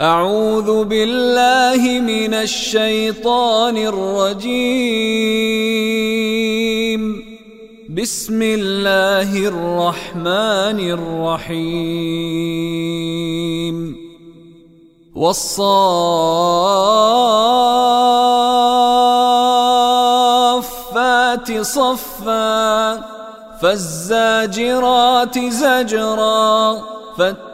أعوذ بالله من الشيطان الرجيم. بسم الله الرحمن الرحيم. والصافات صفا فالزاجرات زجرا فالتاليات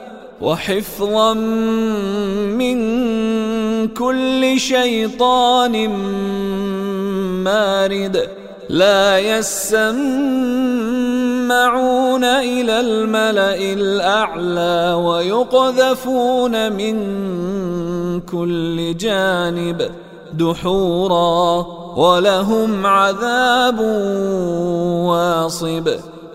وحفظا من كل شيطان مارد لا يسمعون إلى الملأ الأعلى ويقذفون من كل جانب دحورا ولهم عذاب واصب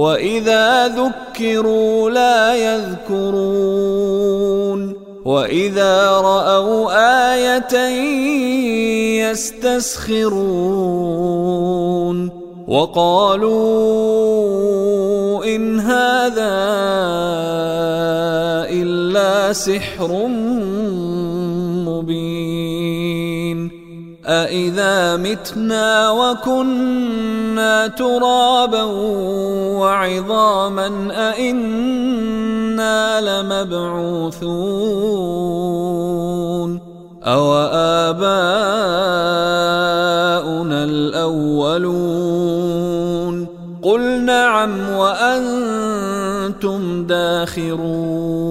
واذا ذكروا لا يذكرون واذا راوا إيه يستسخرون وقالوا ان هذا الا سحر مبين أإذا متنا وكنا ترابا وعظاما أإنا لمبعوثون أو آباؤنا الأولون قل نعم وأنتم داخرون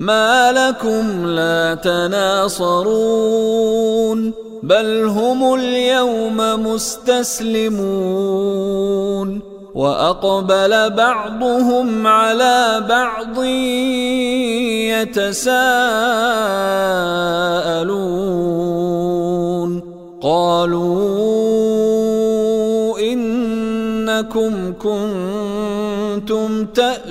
ما لكم لا تناصرون بل هم اليوم مستسلمون. وأقبل بعضهم على بعض يتساءلون. قالوا إنكم كنتم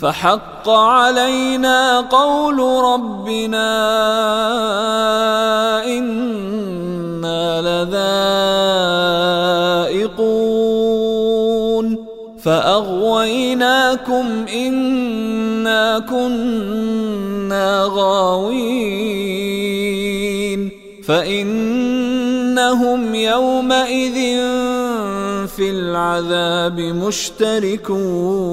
فحق علينا قول ربنا إنا لذائقون فأغويناكم إنا كنا غاوين فإنهم يومئذ في العذاب مشتركون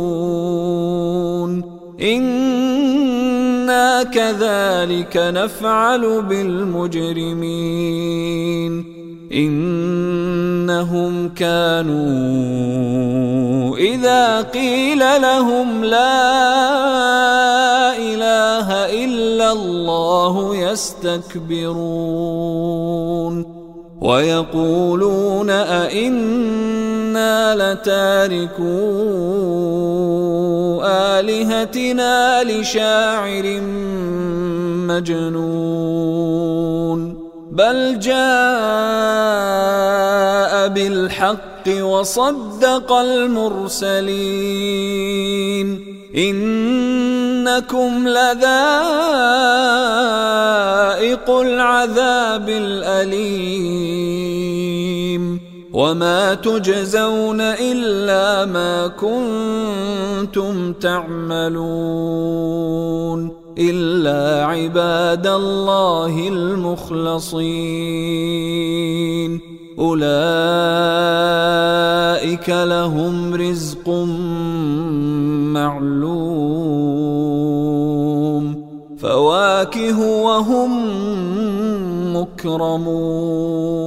أنا كذلك نفعل بالمجرمين انهم كانوا اذا قيل لهم لا اله الا الله يستكبرون ويقولون أئنا لتاركو آلهتنا لشاعر مجنون بل جاء بالحق وصدق المرسلين انكم لذائق العذاب الاليم وما تجزون الا ما كنتم تعملون الا عباد الله المخلصين اولئك لهم رزق معلوم فواكه وهم مكرمون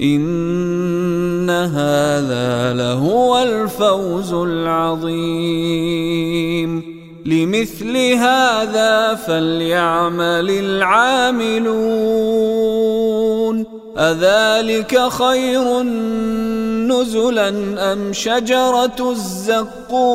إن هذا لهو الفوز العظيم. لمثل هذا فليعمل العاملون. أذلك خير نزلا أم شجرة الزقوم؟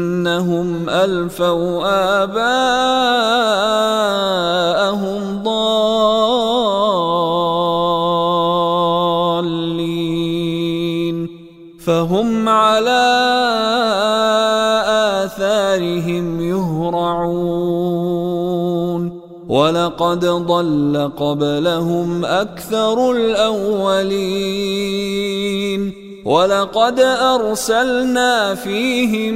إنهم ألفوا آباءهم ضالين. فهم على آثارهم يهرعون. ولقد ضل قبلهم أكثر الأولين. ولقد أرسلنا فيهم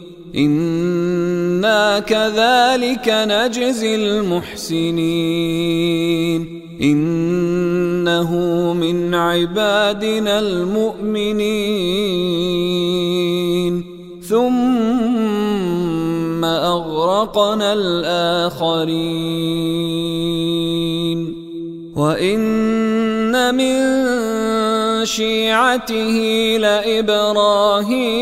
إنا كذلك نجزي المحسنين إنه من عبادنا المؤمنين ثم أغرقنا الآخرين وإن من شيعته لإبراهيم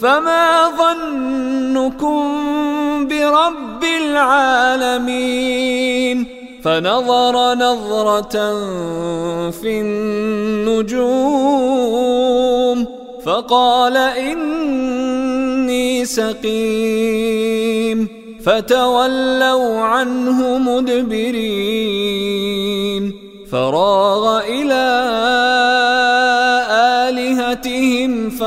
فما ظنكم برب العالمين فنظر نظرة في النجوم فقال إني سقيم فتولوا عنه مدبرين فراغ إلى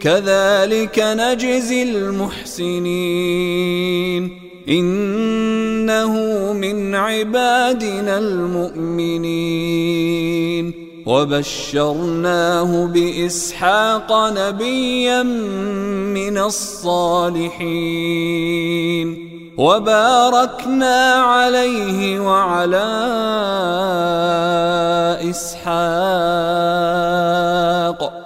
كذلك نجزي المحسنين. إنه من عبادنا المؤمنين. وبشرناه بإسحاق نبيا من الصالحين. وباركنا عليه وعلى إسحاق.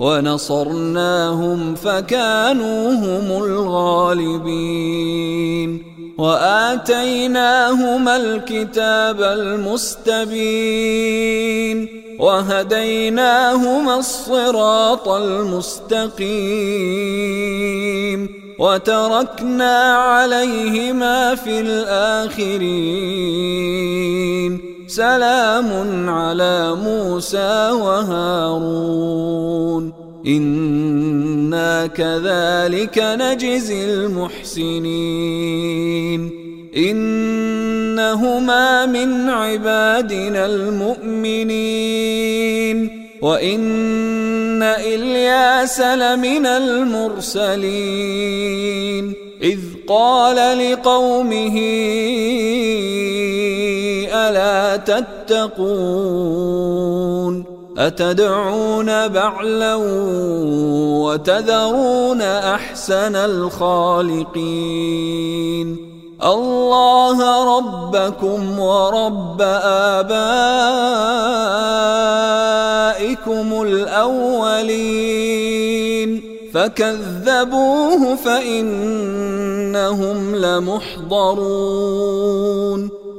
ونصرناهم فكانوا هم الغالبين وآتيناهما الكتاب المستبين وهديناهما الصراط المستقيم وتركنا عليهما في الآخرين سلام على موسى وهارون. إنا كذلك نجزي المحسنين. إنهما من عبادنا المؤمنين. وإن إلياس لمن المرسلين. إذ قال لقومه ألا تتقون أتدعون بعلا وتذرون أحسن الخالقين الله ربكم ورب آبائكم الأولين فكذبوه فإنهم لمحضرون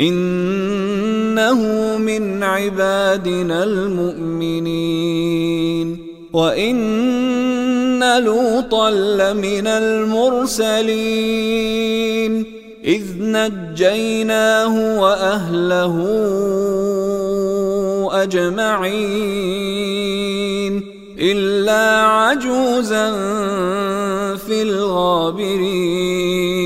إنه من عبادنا المؤمنين. وإن لوطا لمن المرسلين. إذ نجيناه وأهله أجمعين. إلا عجوزا في الغابرين.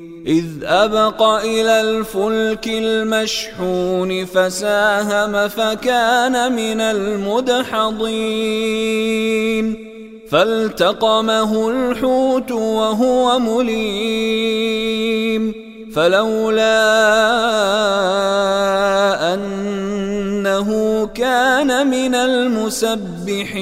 إذ أبق إلى الفلك المشحون فساهم فكان من المدحضين. فالتقمه الحوت وهو مليم. فلولا أنه كان من المسبحين.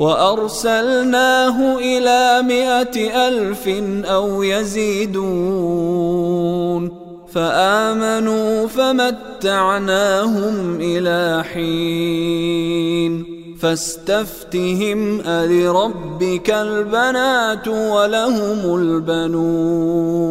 وأرسلناه إلى مائة ألف أو يزيدون فآمنوا فمتعناهم إلى حين فاستفتهم ألربك البنات ولهم البنون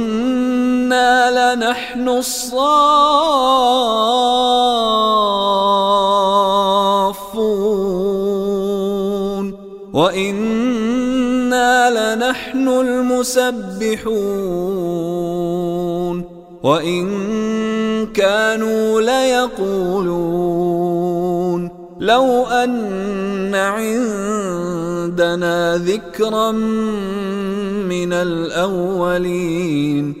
لنحن الصافون وإنا لنحن المسبحون وإن كانوا ليقولون لو أن عندنا ذكرا من الأولين